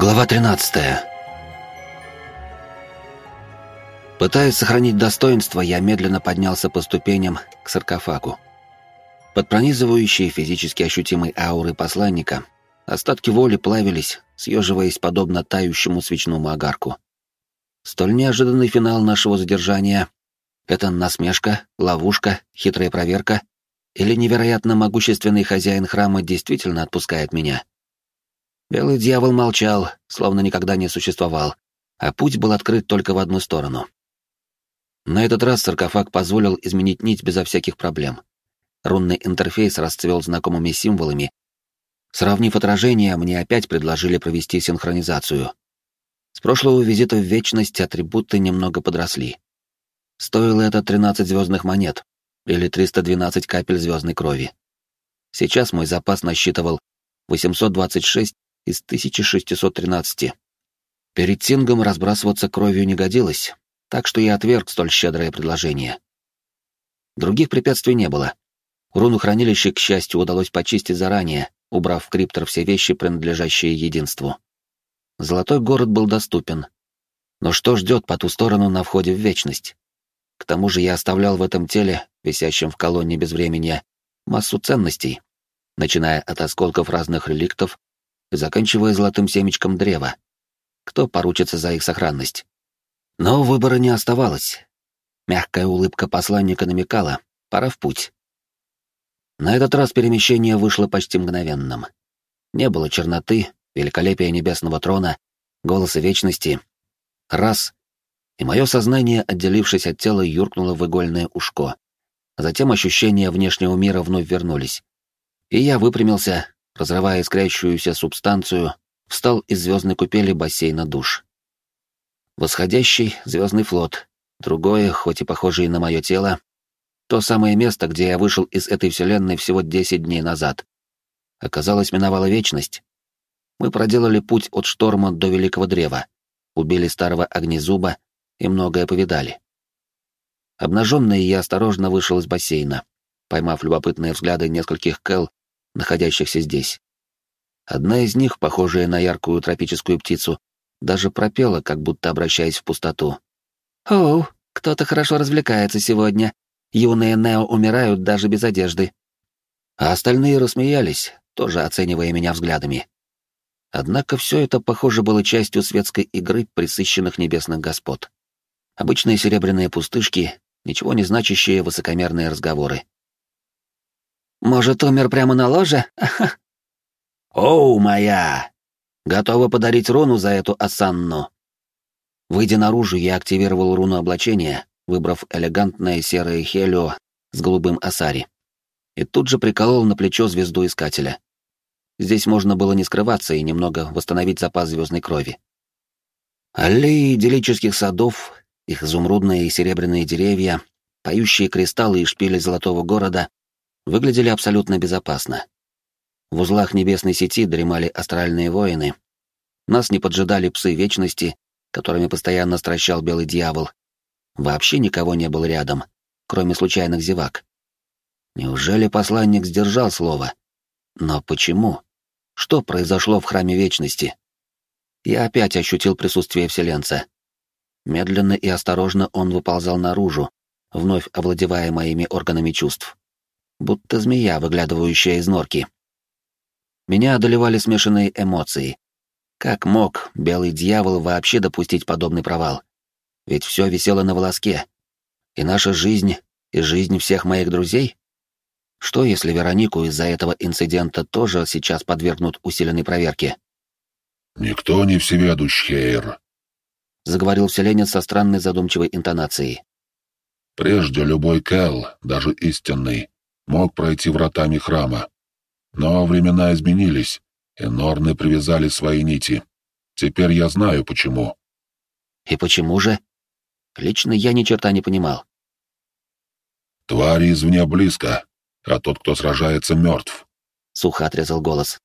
Глава 13. Пытаясь сохранить достоинство, я медленно поднялся по ступеням к саркофагу. Под пронизывающей физически ощутимой аурой посланника остатки воли плавились, съеживаясь подобно тающему свечному огарку. Столь неожиданный финал нашего задержания — это насмешка, ловушка, хитрая проверка или невероятно могущественный хозяин храма действительно отпускает меня — Белый дьявол молчал, словно никогда не существовал, а путь был открыт только в одну сторону. На этот раз саркофаг позволил изменить нить безо всяких проблем. Рунный интерфейс расцвел знакомыми символами. Сравнив отражение, мне опять предложили провести синхронизацию. С прошлого визита в Вечность атрибуты немного подросли. Стоило это 13 звездных монет, или 312 капель звездной крови. Сейчас мой запас насчитывал 826 из 1613. Перед Тингом разбрасываться кровью не годилось, так что я отверг столь щедрое предложение. Других препятствий не было. Руну хранилища, к счастью, удалось почистить заранее, убрав в криптор все вещи, принадлежащие единству. Золотой город был доступен. Но что ждет по ту сторону на входе в вечность? К тому же я оставлял в этом теле, висящем в колонне безвременья, массу ценностей, начиная от осколков разных реликтов заканчивая золотым семечком древа. Кто поручится за их сохранность? Но выбора не оставалось. Мягкая улыбка посланника намекала, пора в путь. На этот раз перемещение вышло почти мгновенным. Не было черноты, великолепия небесного трона, голоса вечности. Раз — и мое сознание, отделившись от тела, юркнуло в игольное ушко. Затем ощущения внешнего мира вновь вернулись. И я выпрямился, разрывая искрящуюся субстанцию, встал из звездной купели бассейна душ. Восходящий звездный флот, другое, хоть и похожее на мое тело, то самое место, где я вышел из этой вселенной всего 10 дней назад. Оказалось, миновала вечность. Мы проделали путь от шторма до Великого Древа, убили старого огнезуба и многое повидали. Обнаженный я осторожно вышел из бассейна, поймав любопытные взгляды нескольких кэл, находящихся здесь. Одна из них, похожая на яркую тропическую птицу, даже пропела, как будто обращаясь в пустоту. «Оу, кто-то хорошо развлекается сегодня. Юные Нео умирают даже без одежды». А остальные рассмеялись, тоже оценивая меня взглядами. Однако все это, похоже, было частью светской игры присыщенных небесных господ. Обычные серебряные пустышки, ничего не значащие высокомерные разговоры. Может, умер прямо на ложе? Оу, моя! Готова подарить руну за эту осанну. Выйдя наружу, я активировал руну облачения, выбрав элегантное серое хелио с голубым асари. И тут же приколол на плечо звезду искателя. Здесь можно было не скрываться и немного восстановить запас звездной крови. Аллеи идиллических садов, их изумрудные и серебряные деревья, поющие кристаллы и шпили золотого города выглядели абсолютно безопасно. В узлах небесной сети дремали астральные воины. Нас не поджидали псы вечности, которыми постоянно стращал белый дьявол. Вообще никого не было рядом, кроме случайных зевак. Неужели посланник сдержал слово? Но почему? Что произошло в храме вечности? Я опять ощутил присутствие вселенца. Медленно и осторожно он выползал наружу, вновь овладевая моими органами чувств будто змея, выглядывающая из норки. Меня одолевали смешанные эмоции. Как мог белый дьявол вообще допустить подобный провал? Ведь все висело на волоске. И наша жизнь, и жизнь всех моих друзей? Что, если Веронику из-за этого инцидента тоже сейчас подвергнут усиленной проверке? «Никто не всеведущ, Хейр», — заговорил вселенец со странной задумчивой интонацией. «Прежде любой Кэл, даже истинный, мог пройти вратами храма. Но времена изменились, и Норны привязали свои нити. Теперь я знаю, почему. И почему же? Лично я ни черта не понимал. Твари извне близко, а тот, кто сражается, мертв. Сухо отрезал голос.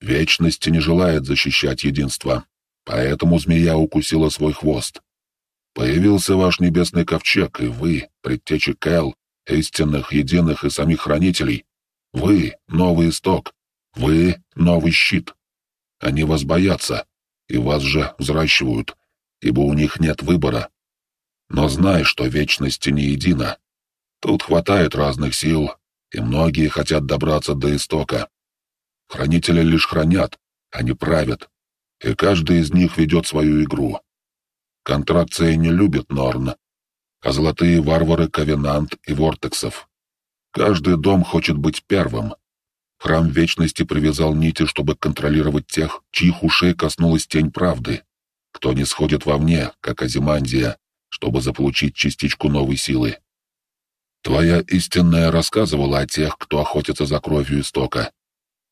Вечность не желает защищать единство, поэтому змея укусила свой хвост. Появился ваш небесный ковчег, и вы, предтечи Кэл, истинных, единых и самих хранителей. Вы — новый исток. Вы — новый щит. Они вас боятся, и вас же взращивают, ибо у них нет выбора. Но знай, что вечность не едина. Тут хватает разных сил, и многие хотят добраться до истока. Хранители лишь хранят, не правят, и каждый из них ведет свою игру. Контракция не любит Норн, а золотые варвары Ковенант и Вортексов. Каждый дом хочет быть первым. Храм Вечности привязал нити, чтобы контролировать тех, чьих ушей коснулась тень правды, кто не сходит вовне, как Азимандия, чтобы заполучить частичку новой силы. Твоя истинная рассказывала о тех, кто охотится за кровью истока.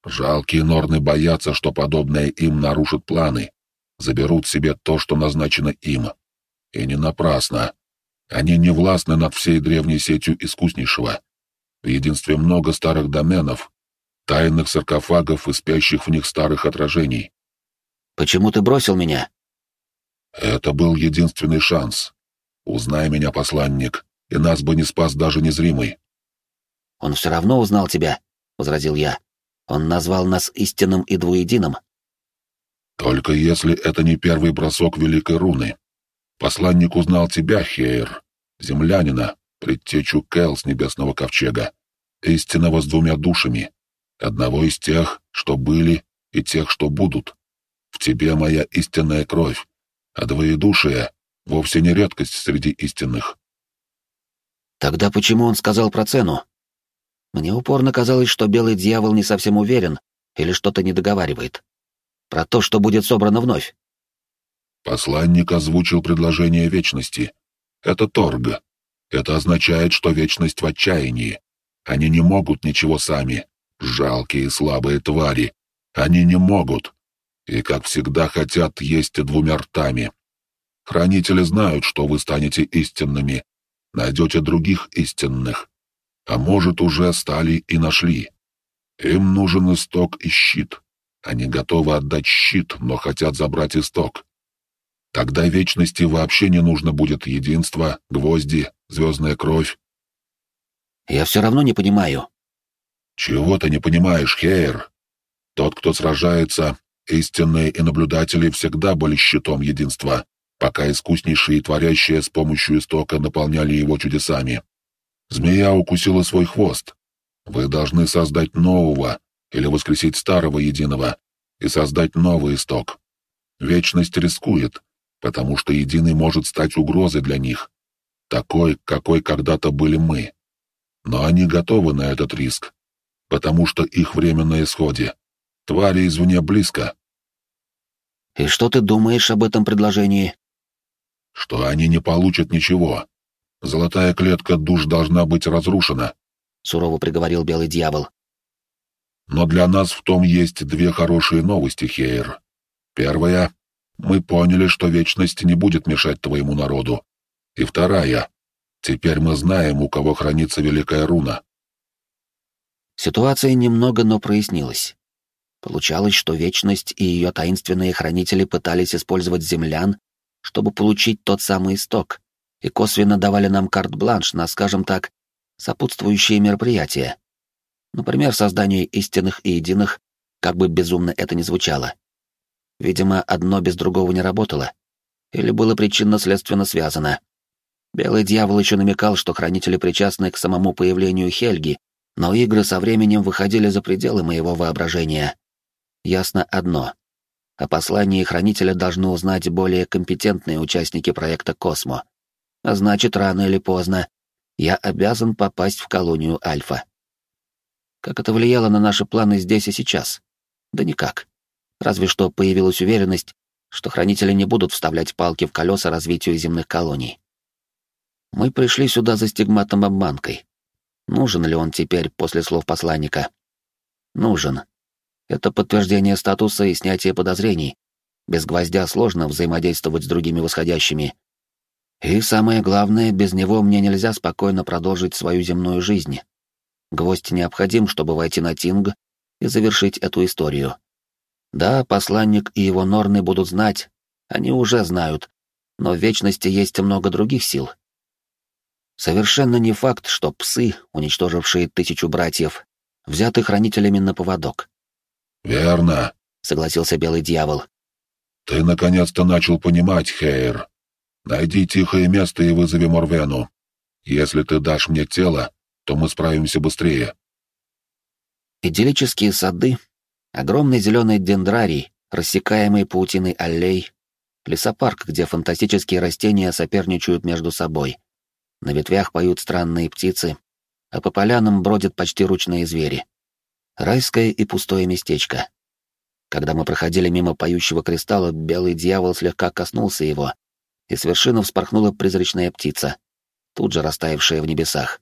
Жалкие норны боятся, что подобное им нарушит планы, заберут себе то, что назначено им. И не напрасно. Они не властны над всей древней сетью искуснейшего. В единстве много старых доменов, тайных саркофагов и спящих в них старых отражений. «Почему ты бросил меня?» Это был единственный шанс. Узнай меня, посланник, и нас бы не спас даже незримый. «Он все равно узнал тебя», — возразил я. «Он назвал нас истинным и двуединым». «Только если это не первый бросок Великой Руны. Посланник узнал тебя, Хейр, землянина, предтечу Кэл с Небесного Ковчега, истинного с двумя душами, одного из тех, что были, и тех, что будут. В тебе моя истинная кровь, а двоедушие — вовсе не редкость среди истинных. Тогда почему он сказал про цену? Мне упорно казалось, что белый дьявол не совсем уверен или что-то не договаривает. Про то, что будет собрано вновь. Посланник озвучил предложение вечности. Это торг. Это означает, что вечность в отчаянии. Они не могут ничего сами. Жалкие слабые твари. Они не могут. И, как всегда, хотят есть двумя ртами. Хранители знают, что вы станете истинными, найдете других истинных. А может, уже стали и нашли. Им нужен исток и щит. Они готовы отдать щит, но хотят забрать исток. Тогда вечности вообще не нужно будет единство, гвозди, звездная кровь. Я все равно не понимаю. Чего ты не понимаешь, Хейр? Тот, кто сражается, истинные и наблюдатели всегда были щитом единства пока искуснейшие творящие с помощью истока наполняли его чудесами. Змея укусила свой хвост. Вы должны создать нового или воскресить старого единого и создать новый исток. Вечность рискует, потому что единый может стать угрозой для них, такой, какой когда-то были мы. Но они готовы на этот риск, потому что их время на исходе. Твари извне близко. «И что ты думаешь об этом предложении?» что они не получат ничего. Золотая клетка душ должна быть разрушена, — сурово приговорил Белый Дьявол. Но для нас в том есть две хорошие новости, Хейр. Первая — мы поняли, что вечность не будет мешать твоему народу. И вторая — теперь мы знаем, у кого хранится Великая Руна. Ситуация немного, но прояснилась. Получалось, что Вечность и ее таинственные хранители пытались использовать землян чтобы получить тот самый исток, и косвенно давали нам карт-бланш на, скажем так, сопутствующие мероприятия. Например, создание истинных и единых, как бы безумно это ни звучало. Видимо, одно без другого не работало. Или было причинно-следственно связано. Белый дьявол еще намекал, что хранители причастны к самому появлению Хельги, но игры со временем выходили за пределы моего воображения. Ясно одно. О послании хранителя должны узнать более компетентные участники проекта «Космо». А значит, рано или поздно я обязан попасть в колонию Альфа. Как это влияло на наши планы здесь и сейчас? Да никак. Разве что появилась уверенность, что хранители не будут вставлять палки в колеса развитию земных колоний. Мы пришли сюда за стигматом обманкой. Нужен ли он теперь после слов посланника? Нужен, это подтверждение статуса и снятие подозрений. Без гвоздя сложно взаимодействовать с другими восходящими. И самое главное, без него мне нельзя спокойно продолжить свою земную жизнь. Гвоздь необходим, чтобы войти на Тинг и завершить эту историю. Да, посланник и его норны будут знать, они уже знают, но в вечности есть много других сил. Совершенно не факт, что псы, уничтожившие тысячу братьев, взяты хранителями на поводок. «Верно», — согласился Белый Дьявол. Ты наконец-то начал понимать, Хейр. Найди тихое место и вызови Морвену. Если ты дашь мне тело, то мы справимся быстрее. Идиллические сады, огромный зеленый дендрарий, рассекаемый паутиной аллей, лесопарк, где фантастические растения соперничают между собой. На ветвях поют странные птицы, а по полянам бродят почти ручные звери. Райское и пустое местечко. Когда мы проходили мимо поющего кристалла, белый дьявол слегка коснулся его, и с вершины вспорхнула призрачная птица, тут же растаявшая в небесах.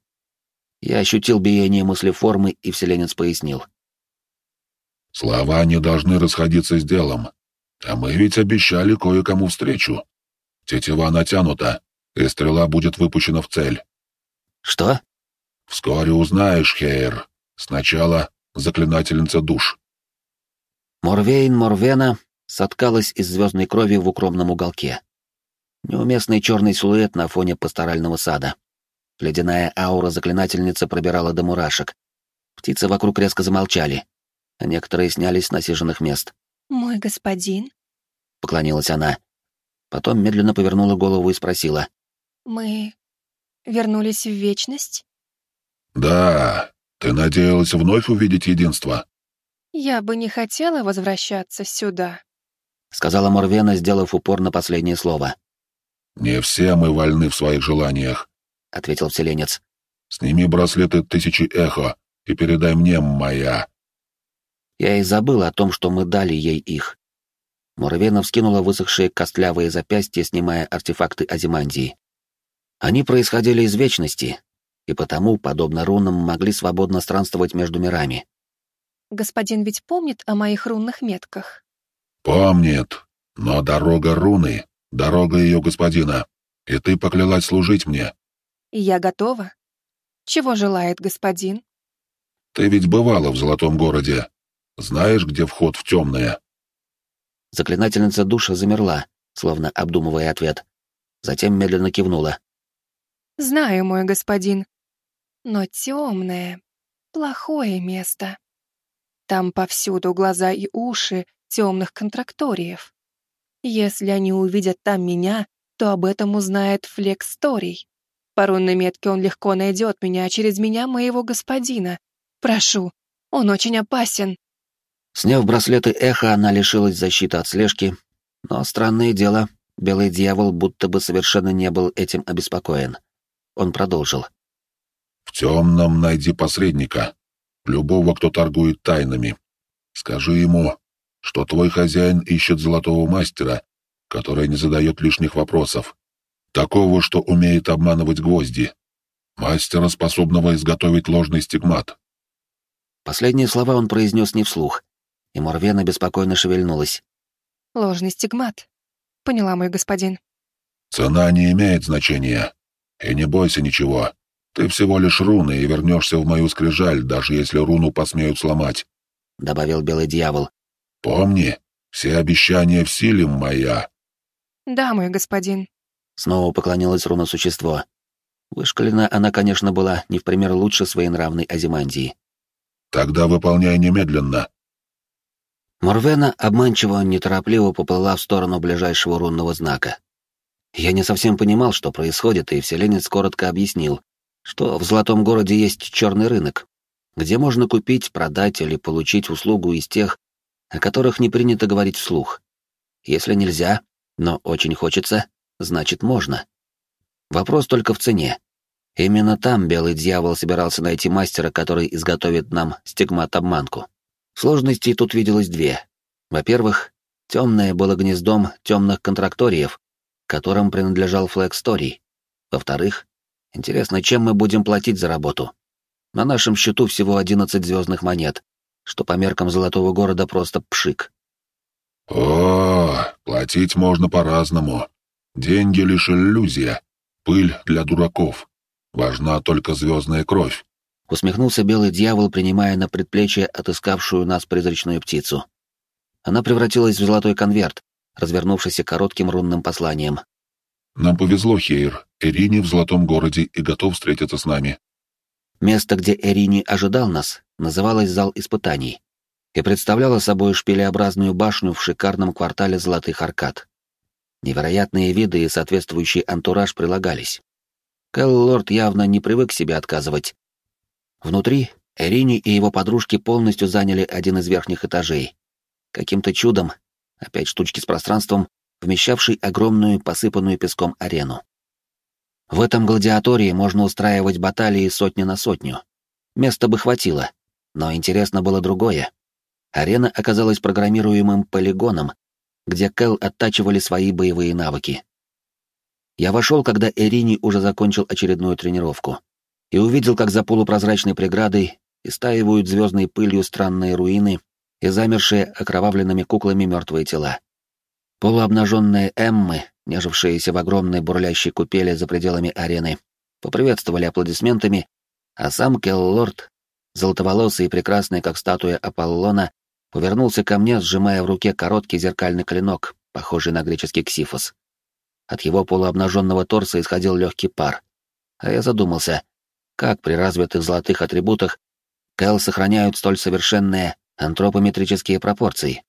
Я ощутил биение мыслеформы, и вселенец пояснил. «Слова не должны расходиться с делом. А мы ведь обещали кое-кому встречу. Тетива натянута, и стрела будет выпущена в цель». «Что?» «Вскоре узнаешь, Хейр. Сначала заклинательница душ». Морвейн Морвена соткалась из звездной крови в укромном уголке. Неуместный черный силуэт на фоне пасторального сада. Ледяная аура заклинательницы пробирала до мурашек. Птицы вокруг резко замолчали, а некоторые снялись с насиженных мест. «Мой господин?» — поклонилась она. Потом медленно повернула голову и спросила. «Мы вернулись в вечность?» «Да, ты надеялась вновь увидеть единство?» «Я бы не хотела возвращаться сюда», — сказала Морвена, сделав упор на последнее слово. «Не все мы вольны в своих желаниях», — ответил вселенец. «Сними браслеты тысячи эхо и передай мне, моя». Я и забыл о том, что мы дали ей их. Муравена вскинула высохшие костлявые запястья, снимая артефакты Азимандии. Они происходили из вечности, и потому, подобно рунам, могли свободно странствовать между мирами. «Господин ведь помнит о моих рунных метках?» «Помнит, но дорога руны Дорога ее господина. И ты поклялась служить мне. Я готова. Чего желает господин? Ты ведь бывала в Золотом городе. Знаешь, где вход в темное? Заклинательница душа замерла, словно обдумывая ответ. Затем медленно кивнула. Знаю, мой господин. Но темное — плохое место. Там повсюду глаза и уши темных контракториев. Если они увидят там меня, то об этом узнает Флекс Торий. По рунной метке он легко найдет меня, а через меня моего господина. Прошу, он очень опасен. Сняв браслеты эхо, она лишилась защиты от слежки, но странное дело, белый дьявол будто бы совершенно не был этим обеспокоен. Он продолжил. «В темном найди посредника, любого, кто торгует тайнами. Скажи ему, что твой хозяин ищет золотого мастера, который не задает лишних вопросов, такого, что умеет обманывать гвозди, мастера, способного изготовить ложный стигмат. Последние слова он произнес не вслух, и Морвена беспокойно шевельнулась. «Ложный стигмат. Поняла, мой господин». «Цена не имеет значения. И не бойся ничего. Ты всего лишь руны и вернешься в мою скрижаль, даже если руну посмеют сломать», — добавил белый дьявол. Помни, все обещания в силе моя. Да, мой господин. Снова поклонилась руна существо. Вышкалена она, конечно, была не в пример лучше своей нравной Азимандии. Тогда выполняй немедленно. Морвена обманчиво неторопливо поплыла в сторону ближайшего рунного знака. Я не совсем понимал, что происходит, и вселенец коротко объяснил, что в Золотом городе есть черный рынок, где можно купить, продать или получить услугу из тех, о которых не принято говорить вслух. Если нельзя, но очень хочется, значит можно. Вопрос только в цене. Именно там белый дьявол собирался найти мастера, который изготовит нам стигмат-обманку. Сложностей тут виделось две. Во-первых, темное было гнездом темных контракториев, которым принадлежал Флэк Стори. Во-вторых, интересно, чем мы будем платить за работу. На нашем счету всего 11 звездных монет, что по меркам золотого города просто пшик. О, платить можно по-разному. Деньги лишь иллюзия, пыль для дураков. Важна только звездная кровь. Усмехнулся белый дьявол, принимая на предплечье отыскавшую нас призрачную птицу. Она превратилась в золотой конверт, развернувшийся коротким рунным посланием. «Нам повезло, Хейр. Эрине в золотом городе и готов встретиться с нами. Место, где Эрини ожидал нас, называлось зал испытаний. и представляла собой шпилеобразную башню в шикарном квартале золотых аркад. Невероятные виды и соответствующий антураж прилагались. Кэл Лорд явно не привык себе отказывать. Внутри Эрини и его подружки полностью заняли один из верхних этажей. Каким-то чудом, опять штучки с пространством, вмещавший огромную посыпанную песком арену. В этом гладиатории можно устраивать баталии сотни на сотню. Места бы хватило, но интересно было другое. Арена оказалась программируемым полигоном, где Кэл оттачивали свои боевые навыки. Я вошел, когда Эрини уже закончил очередную тренировку, и увидел, как за полупрозрачной преградой истаивают звездной пылью странные руины и замершие окровавленными куклами мертвые тела. Полуобнаженные Эммы, нежившиеся в огромной бурлящей купели за пределами арены, поприветствовали аплодисментами, а сам Келлорд, золотоволосый и прекрасный, как статуя Аполлона, повернулся ко мне, сжимая в руке короткий зеркальный клинок, похожий на греческий ксифос. От его полуобнаженного торса исходил легкий пар. А я задумался, как при развитых золотых атрибутах Кэл сохраняют столь совершенные антропометрические пропорции.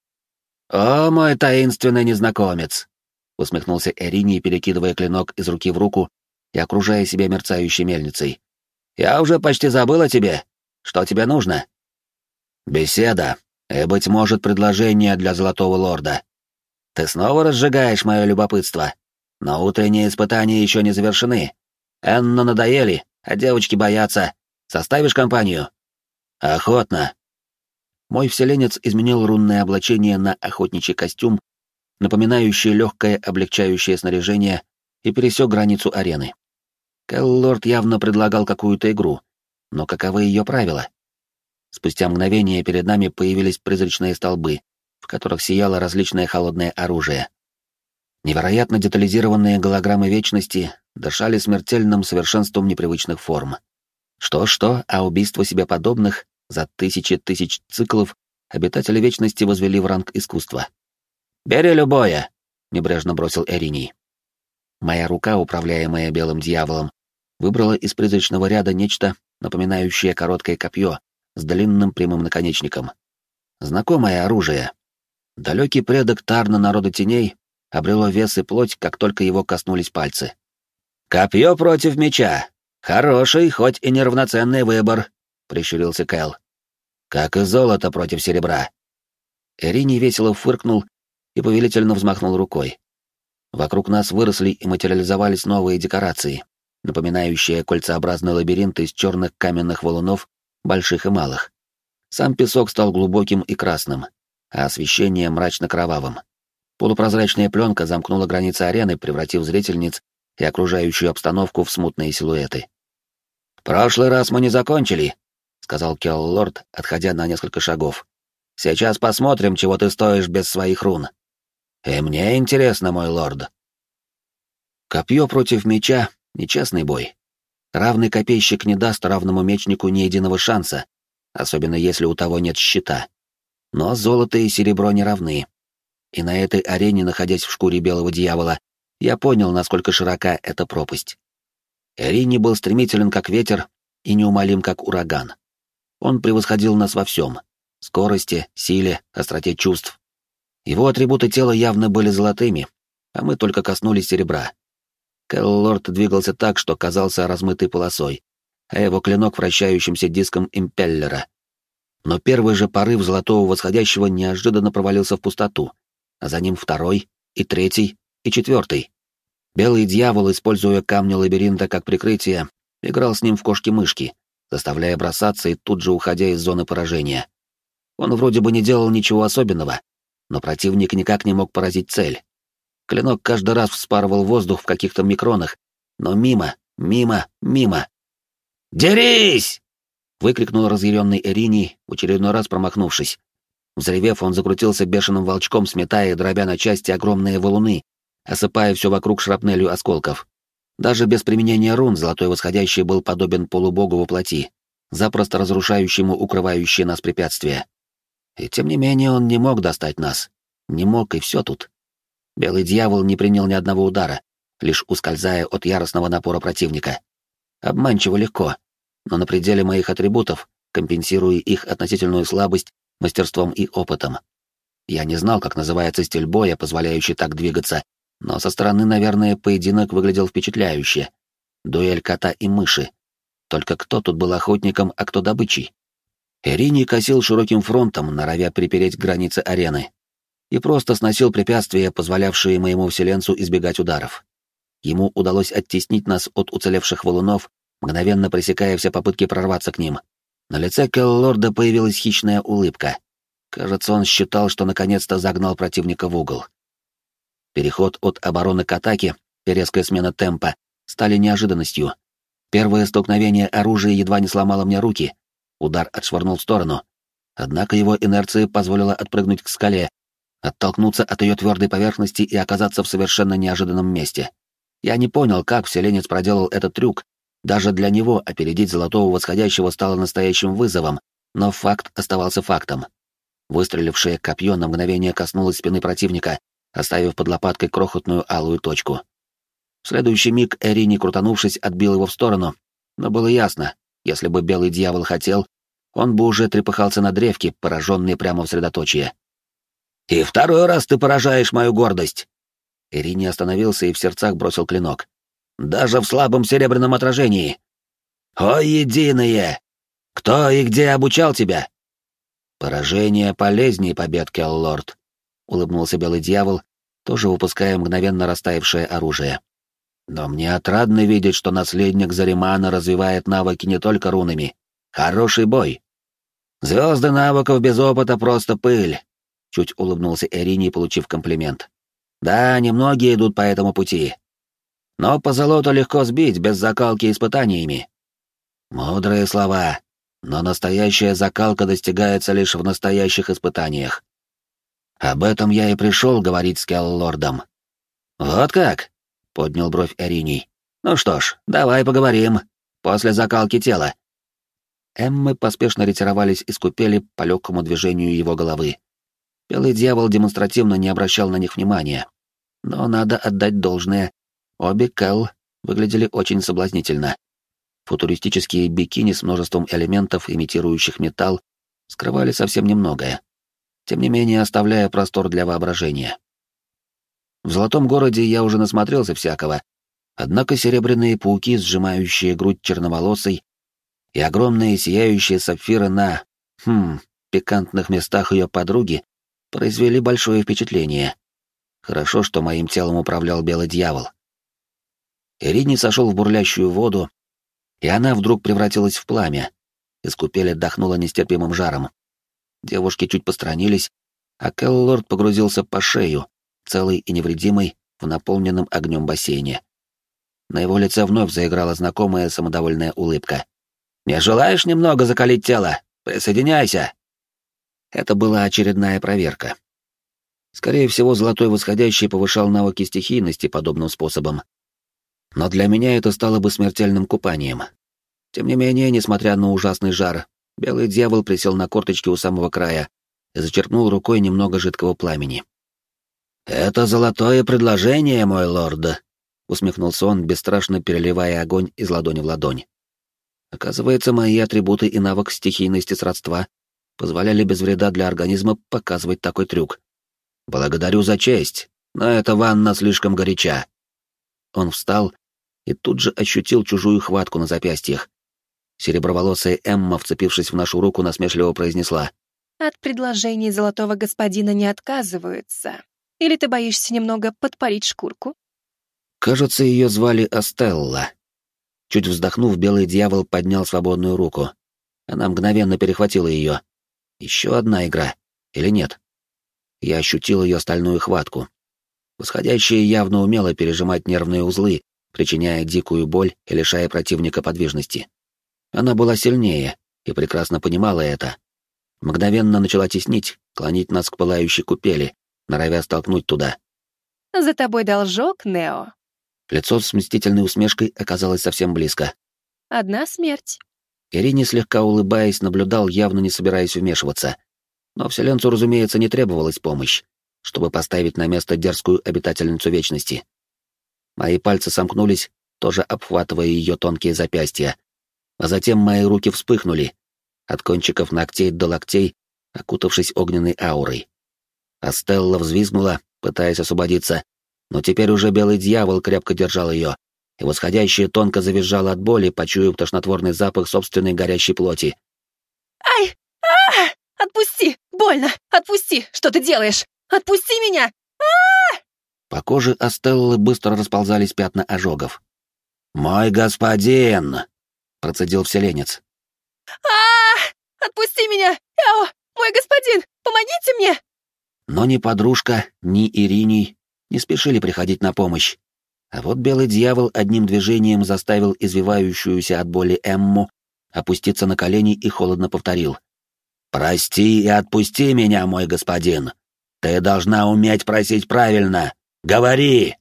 «О, мой таинственный незнакомец!» — усмехнулся Эрини, перекидывая клинок из руки в руку и окружая себя мерцающей мельницей. «Я уже почти забыл о тебе. Что тебе нужно?» «Беседа и, быть может, предложение для Золотого Лорда. Ты снова разжигаешь мое любопытство. Но утренние испытания еще не завершены. Энно надоели, а девочки боятся. Составишь компанию?» «Охотно», мой вселенец изменил рунное облачение на охотничий костюм, напоминающий легкое облегчающее снаряжение, и пересек границу арены. Келлорд явно предлагал какую-то игру, но каковы ее правила? Спустя мгновение перед нами появились призрачные столбы, в которых сияло различное холодное оружие. Невероятно детализированные голограммы вечности дышали смертельным совершенством непривычных форм. Что-что, а убийство себе подобных за тысячи тысяч циклов обитатели Вечности возвели в ранг искусства. «Бери любое!» — небрежно бросил Эриний. Моя рука, управляемая белым дьяволом, выбрала из призрачного ряда нечто, напоминающее короткое копье с длинным прямым наконечником. Знакомое оружие. Далекий предок Тарна народа теней обрело вес и плоть, как только его коснулись пальцы. «Копье против меча! Хороший, хоть и неравноценный выбор», — прищурился Кэл. «Как и золото против серебра». Эрини весело фыркнул и повелительно взмахнул рукой. Вокруг нас выросли и материализовались новые декорации, напоминающие кольцеобразный лабиринт из черных каменных валунов, больших и малых. Сам песок стал глубоким и красным, а освещение мрачно-кровавым. Полупрозрачная пленка замкнула границы арены, превратив зрительниц и окружающую обстановку в смутные силуэты. «В прошлый раз мы не закончили», сказал Келл-лорд, отходя на несколько шагов. «Сейчас посмотрим, чего ты стоишь без своих рун». «И мне интересно, мой лорд». Копье против меча — нечестный бой. Равный копейщик не даст равному мечнику ни единого шанса, особенно если у того нет щита. Но золото и серебро не равны. И на этой арене, находясь в шкуре белого дьявола, я понял, насколько широка эта пропасть. Эрини был стремителен, как ветер, и неумолим, как ураган. Он превосходил нас во всем — скорости, силе, остроте чувств. Его атрибуты тела явно были золотыми, а мы только коснулись серебра. Келлорд двигался так, что казался размытой полосой, а его клинок вращающимся диском импеллера. Но первый же порыв золотого восходящего неожиданно провалился в пустоту, а за ним второй, и третий, и четвертый. Белый дьявол, используя камни лабиринта как прикрытие, играл с ним в кошки-мышки, заставляя бросаться и тут же уходя из зоны поражения. Он вроде бы не делал ничего особенного, но противник никак не мог поразить цель. Клинок каждый раз вспарывал воздух в каких-то микронах, но мимо, мимо, мимо. «Дерись!» — выкрикнул разъяренный Эрини, в очередной раз промахнувшись. Взревев, он закрутился бешеным волчком, сметая и дробя на части огромные валуны, осыпая все вокруг шрапнелью осколков. Даже без применения рун Золотой Восходящий был подобен полубогу во плоти, запросто разрушающему укрывающие нас препятствия. И тем не менее он не мог достать нас. Не мог, и все тут. Белый дьявол не принял ни одного удара, лишь ускользая от яростного напора противника. Обманчиво легко, но на пределе моих атрибутов, компенсируя их относительную слабость, мастерством и опытом. Я не знал, как называется стиль боя, позволяющий так двигаться, но со стороны, наверное, поединок выглядел впечатляюще. Дуэль кота и мыши. Только кто тут был охотником, а кто добычей? Ирини косил широким фронтом, норовя припереть границы арены, и просто сносил препятствия, позволявшие моему вселенцу избегать ударов. Ему удалось оттеснить нас от уцелевших валунов, мгновенно пресекая все попытки прорваться к ним. На лице Келлорда появилась хищная улыбка. Кажется, он считал, что наконец-то загнал противника в угол. Переход от обороны к атаке и резкая смена темпа стали неожиданностью. Первое столкновение оружия едва не сломало мне руки. Удар отшвырнул в сторону. Однако его инерция позволила отпрыгнуть к скале, оттолкнуться от ее твердой поверхности и оказаться в совершенно неожиданном месте. Я не понял, как вселенец проделал этот трюк. Даже для него опередить Золотого Восходящего стало настоящим вызовом, но факт оставался фактом. Выстрелившее копье на мгновение коснулось спины противника, оставив под лопаткой крохотную алую точку. В следующий миг Эрини, крутанувшись, отбил его в сторону, но было ясно, если бы белый дьявол хотел, он бы уже трепыхался на древке, пораженный прямо в средоточие. «И второй раз ты поражаешь мою гордость!» Ирини остановился и в сердцах бросил клинок. «Даже в слабом серебряном отражении!» «О, единое! Кто и где обучал тебя?» «Поражение полезнее побед, Келлорд», — улыбнулся белый дьявол, тоже выпуская мгновенно растаявшее оружие. «Но мне отрадно видеть, что наследник Заримана развивает навыки не только рунами. Хороший бой!» «Звезды навыков без опыта — просто пыль», — чуть улыбнулся Эрини, получив комплимент. «Да, немногие идут по этому пути. Но по золоту легко сбить, без закалки испытаниями». «Мудрые слова, но настоящая закалка достигается лишь в настоящих испытаниях. Об этом я и пришел говорить с Келлордом. «Вот как?» — поднял бровь Эриний. «Ну что ж, давай поговорим. После закалки тела». Эммы поспешно ретировались из купели по легкому движению его головы. Белый дьявол демонстративно не обращал на них внимания. Но надо отдать должное. Обе Кэл выглядели очень соблазнительно. Футуристические бикини с множеством элементов, имитирующих металл, скрывали совсем немногое тем не менее оставляя простор для воображения. В Золотом городе я уже насмотрелся всякого, однако серебряные пауки, сжимающие грудь черноволосой, и огромные сияющие сапфиры на, хм, пикантных местах ее подруги произвели большое впечатление. Хорошо, что моим телом управлял белый дьявол. Ирини сошел в бурлящую воду, и она вдруг превратилась в пламя. Из купели отдохнула нестерпимым жаром. Девушки чуть посторонились, а Келлорд погрузился по шею, целый и невредимый, в наполненном огнем бассейне. На его лице вновь заиграла знакомая самодовольная улыбка. «Не желаешь немного закалить тело? Присоединяйся!» Это была очередная проверка. Скорее всего, Золотой Восходящий повышал навыки стихийности подобным способом. Но для меня это стало бы смертельным купанием. Тем не менее, несмотря на ужасный жар, Белый дьявол присел на корточки у самого края и зачерпнул рукой немного жидкого пламени. «Это золотое предложение, мой лорд», — усмехнулся он, бесстрашно переливая огонь из ладони в ладонь. Оказывается, мои атрибуты и навык стихийности сродства позволяли без вреда для организма показывать такой трюк. «Благодарю за честь, но эта ванна слишком горяча». Он встал и тут же ощутил чужую хватку на запястьях, Сереброволосая Эмма, вцепившись в нашу руку, насмешливо произнесла. «От предложений золотого господина не отказываются. Или ты боишься немного подпалить шкурку?» Кажется, ее звали Астелла. Чуть вздохнув, белый дьявол поднял свободную руку. Она мгновенно перехватила ее. Еще одна игра. Или нет? Я ощутил ее стальную хватку. Восходящая явно умела пережимать нервные узлы, причиняя дикую боль и лишая противника подвижности. Она была сильнее и прекрасно понимала это. Мгновенно начала теснить, клонить нас к пылающей купели, норовя столкнуть туда. «За тобой должок, Нео». Лицо с мстительной усмешкой оказалось совсем близко. «Одна смерть». Ирине, слегка улыбаясь, наблюдал, явно не собираясь вмешиваться. Но Вселенцу, разумеется, не требовалась помощь, чтобы поставить на место дерзкую обитательницу Вечности. Мои пальцы сомкнулись, тоже обхватывая ее тонкие запястья, а затем мои руки вспыхнули. От кончиков ногтей до локтей окутавшись огненной аурой. Астелла взвизгнула, пытаясь освободиться, но теперь уже белый дьявол крепко держал ее, и восходящая тонко завизжала от боли, почуяв тошнотворный запах собственной горящей плоти. «Ай! а Отпусти! Больно! Отпусти! Что ты делаешь? Отпусти меня! а По коже Астеллы быстро расползались пятна ожогов. «Мой господин!» — процедил вселенец. а Отпусти меня! Эо! Мой господин! Помогите мне!» Но ни подружка, ни Ириней не спешили приходить на помощь. А вот белый дьявол одним движением заставил извивающуюся от боли Эмму опуститься на колени и холодно повторил. «Прости и отпусти меня, мой господин. Ты должна уметь просить правильно. Говори!»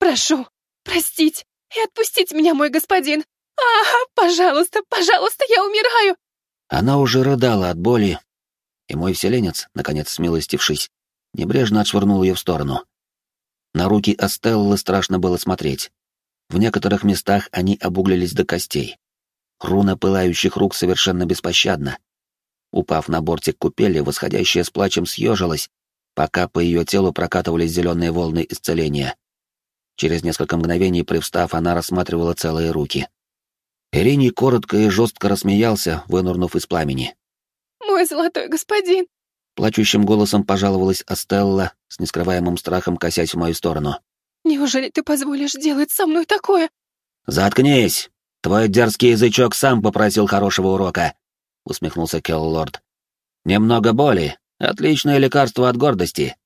«Прошу, простить и отпустить меня, мой господин. А, пожалуйста, пожалуйста, я умираю!» Она уже рыдала от боли, и мой вселенец, наконец смилостившись, небрежно отшвырнул ее в сторону. На руки Астеллы страшно было смотреть. В некоторых местах они обуглились до костей. Руна пылающих рук совершенно беспощадна. Упав на бортик купели, восходящая с плачем съежилась, пока по ее телу прокатывались зеленые волны исцеления. Через несколько мгновений, привстав, она рассматривала целые руки. Ириний коротко и жестко рассмеялся, вынурнув из пламени. «Мой золотой господин!» Плачущим голосом пожаловалась Астелла, с нескрываемым страхом косясь в мою сторону. «Неужели ты позволишь делать со мной такое?» «Заткнись! Твой дерзкий язычок сам попросил хорошего урока», — усмехнулся Келлорд. «Немного боли. Отличное лекарство от гордости.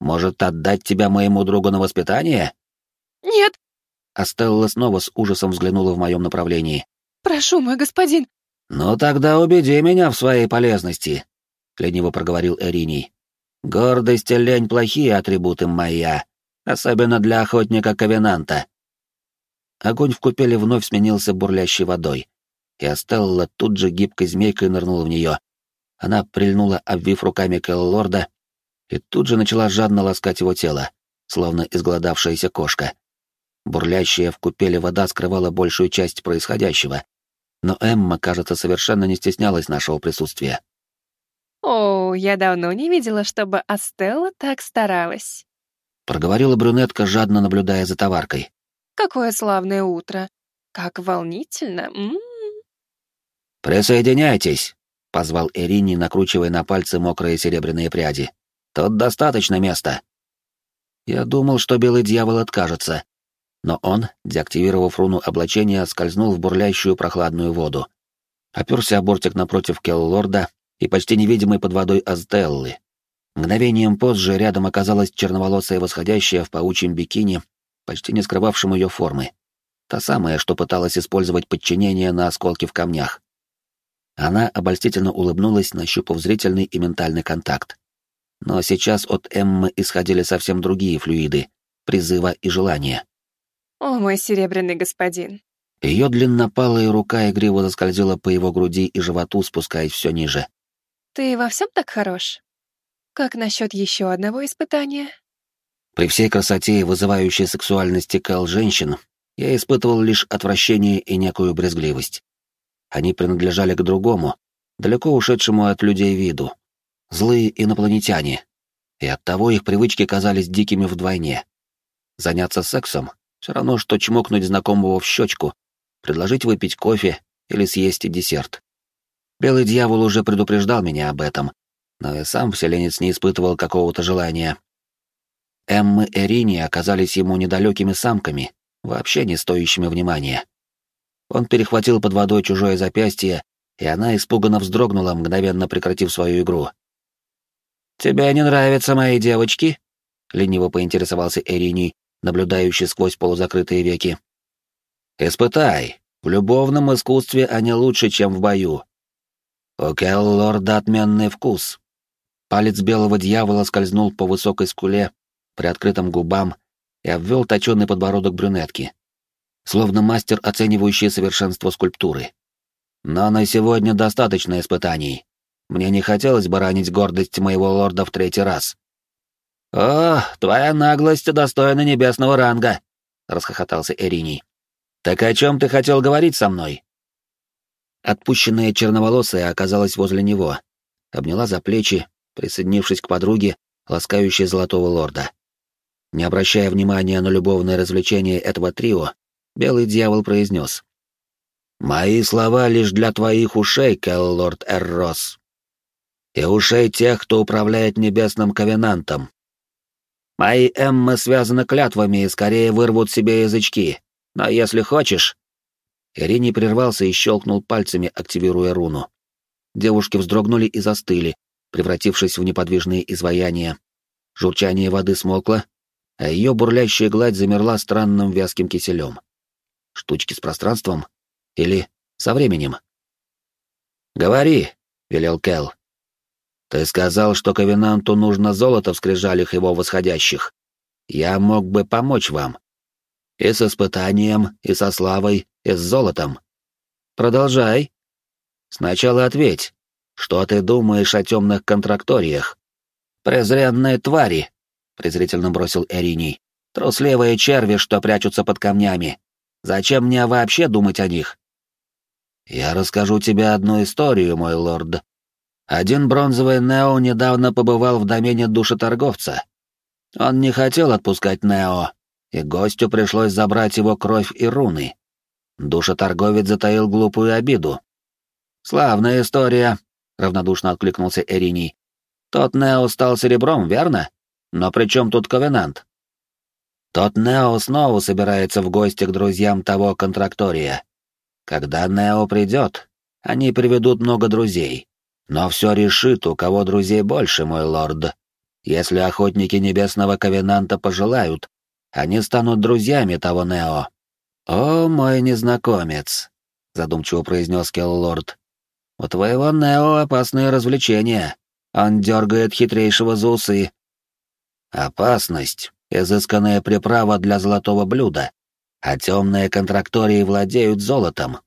Может, отдать тебя моему другу на воспитание?» «Нет!» Астелла снова с ужасом взглянула в моем направлении. «Прошу, мой господин!» «Ну тогда убеди меня в своей полезности», — лениво проговорил Эриний. «Гордость и лень — плохие атрибуты моя, особенно для охотника Ковенанта». Огонь в купели вновь сменился бурлящей водой, и Астелла тут же гибкой змейкой нырнула в нее. Она прильнула, обвив руками Келлорда, и тут же начала жадно ласкать его тело, словно изголодавшаяся кошка. Бурлящая в купели вода скрывала большую часть происходящего, но Эмма, кажется, совершенно не стеснялась нашего присутствия. «О, я давно не видела, чтобы Астелла так старалась», — проговорила брюнетка, жадно наблюдая за товаркой. «Какое славное утро! Как волнительно! М -м -м. «Присоединяйтесь!» — позвал Ирини, накручивая на пальцы мокрые серебряные пряди. «Тут достаточно места!» Я думал, что белый дьявол откажется, но он, деактивировав руну облачения, скользнул в бурлящую прохладную воду. Оперся бортик напротив Келлорда и почти невидимый под водой Азделлы. Мгновением позже рядом оказалась черноволосая восходящая в паучьем бикини, почти не скрывавшем ее формы. Та самая, что пыталась использовать подчинение на осколки в камнях. Она обольстительно улыбнулась, нащупав зрительный и ментальный контакт. Но сейчас от Эммы исходили совсем другие флюиды — призыва и желания. «О, мой серебряный господин!» Ее длиннопалая рука игриво заскользила по его груди и животу, спускаясь все ниже. «Ты во всем так хорош? Как насчет еще одного испытания?» При всей красоте и вызывающей сексуальности Кэл женщин, я испытывал лишь отвращение и некую брезгливость. Они принадлежали к другому, далеко ушедшему от людей виду. Злые инопланетяне. И оттого их привычки казались дикими вдвойне. Заняться сексом все равно, что чмокнуть знакомого в щечку, предложить выпить кофе или съесть десерт. Белый дьявол уже предупреждал меня об этом, но и сам вселенец не испытывал какого-то желания. Эммы и Рини оказались ему недалекими самками, вообще не стоящими внимания. Он перехватил под водой чужое запястье, и она испуганно вздрогнула, мгновенно прекратив свою игру. «Тебе не нравятся мои девочки?» — лениво поинтересовался Эрини, наблюдающий сквозь полузакрытые веки. «Испытай. В любовном искусстве они лучше, чем в бою. У Келлорда отменный вкус». Палец белого дьявола скользнул по высокой скуле, при открытом губам и обвел точенный подбородок брюнетки, словно мастер, оценивающий совершенство скульптуры. «Но на сегодня достаточно испытаний. Мне не хотелось бы ранить гордость моего лорда в третий раз». «О, твоя наглость достойна небесного ранга», — расхохотался Эриний. «Так о чем ты хотел говорить со мной?» Отпущенная черноволосая оказалась возле него, обняла за плечи, присоединившись к подруге, ласкающей Золотого Лорда. Не обращая внимания на любовное развлечение этого трио, Белый Дьявол произнес. «Мои слова лишь для твоих ушей, Келлорд Эррос. И ушей тех, кто управляет Небесным Ковенантом. Мои Эммы связаны клятвами и скорее вырвут себе язычки. Но если хочешь...» Ириний прервался и щелкнул пальцами, активируя руну. Девушки вздрогнули и застыли, превратившись в неподвижные изваяния. Журчание воды смолкло, а ее бурлящая гладь замерла странным вязким киселем. Штучки с пространством? Или со временем? «Говори», — велел Кэл. «Ты сказал, что Ковенанту нужно золото в скрижалях его восходящих. Я мог бы помочь вам. И с испытанием, и со славой, и с золотом. Продолжай. Сначала ответь, что ты думаешь о темных контракториях? Презренные твари, презрительно бросил Эриний. Трусливые черви, что прячутся под камнями. Зачем мне вообще думать о них? Я расскажу тебе одну историю, мой лорд. Один бронзовый Нео недавно побывал в домене душеторговца. Он не хотел отпускать Нео, и гостю пришлось забрать его кровь и руны. Душеторговец затаил глупую обиду. «Славная история», — равнодушно откликнулся Эриний. «Тот Нео стал серебром, верно? Но при чем тут Ковенант?» «Тот Нео снова собирается в гости к друзьям того контрактория. Когда Нео придет, они приведут много друзей. Но все решит, у кого друзей больше, мой лорд. Если охотники Небесного Ковенанта пожелают, они станут друзьями того Нео. «О, мой незнакомец», — задумчиво произнес Келлорд. «У твоего Нео опасные развлечения. Он дергает хитрейшего за усы». «Опасность — изысканная приправа для золотого блюда, а темные контрактории владеют золотом.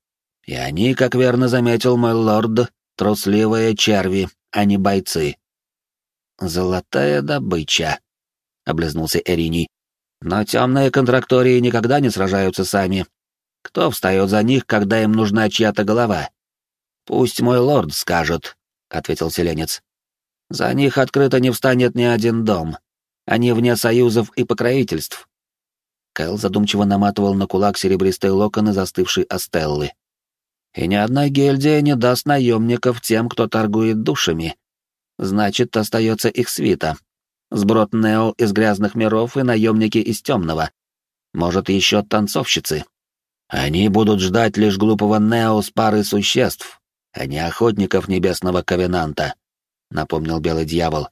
И они, как верно заметил мой лорд, трусливые черви, а не бойцы». «Золотая добыча», — облизнулся Эрини. «Но темные контрактории никогда не сражаются сами. Кто встает за них, когда им нужна чья-то голова?» «Пусть мой лорд скажет», — ответил селенец. «За них открыто не встанет ни один дом. Они вне союзов и покровительств». Кэл задумчиво наматывал на кулак серебристые локоны застывшей Астеллы. «И ни одна гильдия не даст наемников тем, кто торгует душами. Значит, остается их свита. Сброд Нео из грязных миров и наемники из темного. Может, еще танцовщицы. Они будут ждать лишь глупого Нео с парой существ, а не охотников небесного ковенанта», — напомнил белый дьявол.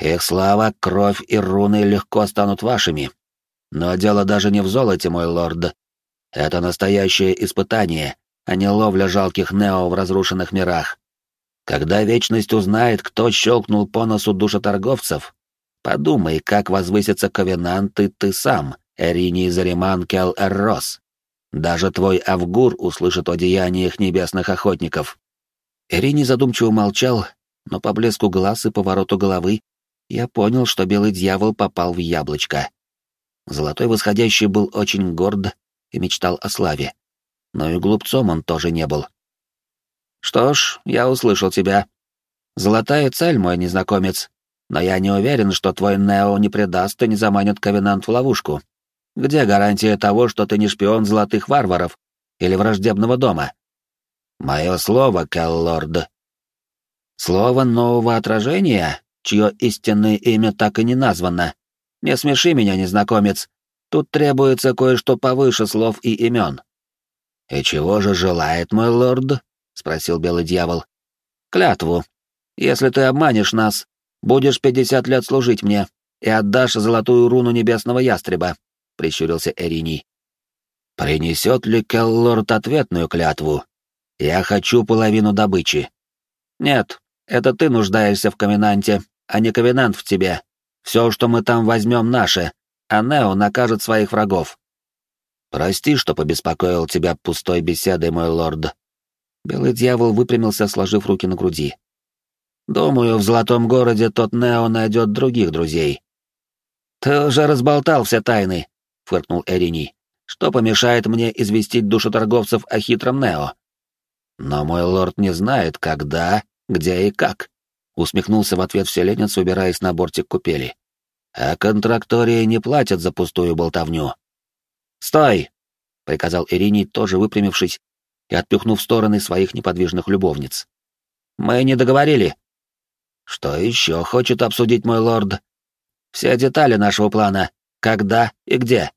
«Их слава, кровь и руны легко станут вашими. Но дело даже не в золоте, мой лорд. Это настоящее испытание, а не ловля жалких нео в разрушенных мирах. Когда Вечность узнает, кто щелкнул по носу душеторговцев, подумай, как возвысится ковенант и ты сам, Эриний Зариман Кел Эррос. Даже твой Авгур услышит о деяниях небесных охотников. Эрини задумчиво молчал, но по блеску глаз и повороту головы я понял, что белый дьявол попал в яблочко. Золотой восходящий был очень горд и мечтал о славе. Но и глупцом он тоже не был. «Что ж, я услышал тебя. Золотая цель, мой незнакомец. Но я не уверен, что твой Нео не предаст и не заманит Ковенант в ловушку. Где гарантия того, что ты не шпион золотых варваров или враждебного дома?» Мое слово, Келлорд. Слово нового отражения, чье истинное имя так и не названо. Не смеши меня, незнакомец. Тут требуется кое-что повыше слов и имен. И чего же желает мой лорд? спросил белый дьявол. Клятву. Если ты обманешь нас, будешь пятьдесят лет служить мне и отдашь золотую руну небесного ястреба, прищурился Эрини. Принесет ли Келлорд ответную клятву? Я хочу половину добычи. Нет, это ты нуждаешься в Ковенанте, а не Ковенант в тебе. Все, что мы там возьмем, наше, а Нео накажет своих врагов. Прости, что побеспокоил тебя пустой беседой, мой лорд. Белый дьявол выпрямился, сложив руки на груди. Думаю, в Золотом городе тот Нео найдет других друзей. Ты уже разболтал все тайны, фыркнул Эрини. Что помешает мне известить душеторговцев о хитром Нео? Но мой лорд не знает, когда, где и как. Усмехнулся в ответ вселенец, убираясь на бортик купели. А контрактории не платят за пустую болтовню. «Стой!» — приказал Ириний, тоже выпрямившись и отпихнув в стороны своих неподвижных любовниц. «Мы не договорили». «Что еще хочет обсудить мой лорд?» «Все детали нашего плана. Когда и где?»